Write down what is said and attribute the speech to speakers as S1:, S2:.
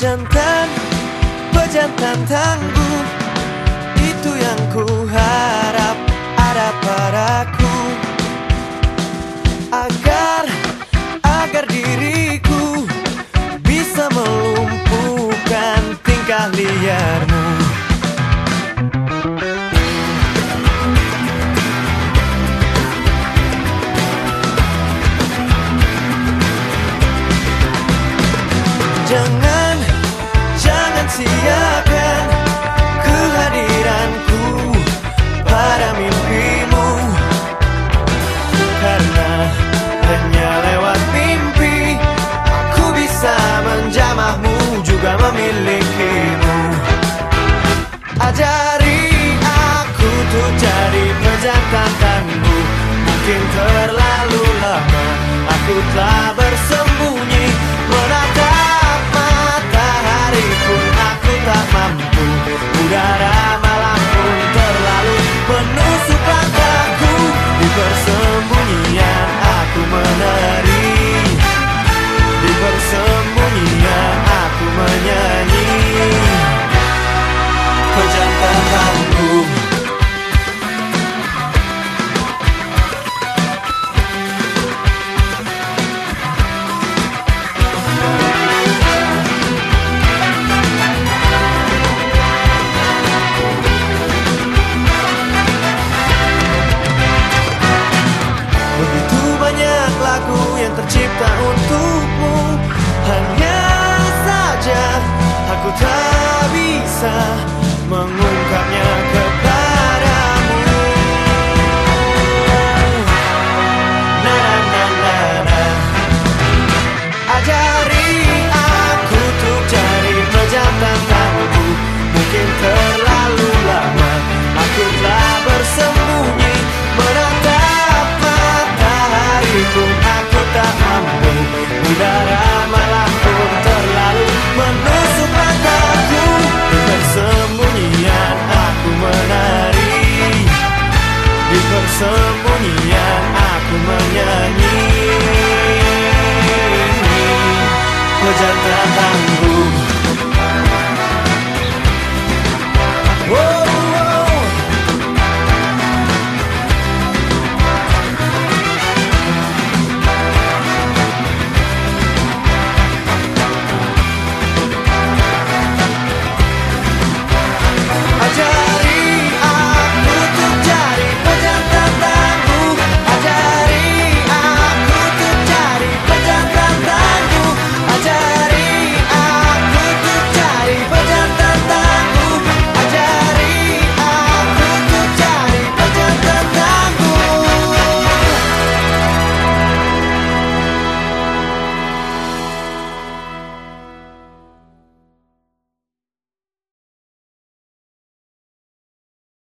S1: dan tangguh Itu yang ku harap ada padaku. Agar, agar diriku Bisa melumpuhkan tingkah liarmu. Jangan, jangan siapkan kehadiranku pada mimpimu. Karena hanya lewat mimpi Aku bisa menjamahmu juga memilikimu. Ajari aku tuh jadi pejantan tangguh Mungkin terlalu lama aku telah bersembunyi curará. Tercipta untukmu. Hanya saja aku tak bisa someone you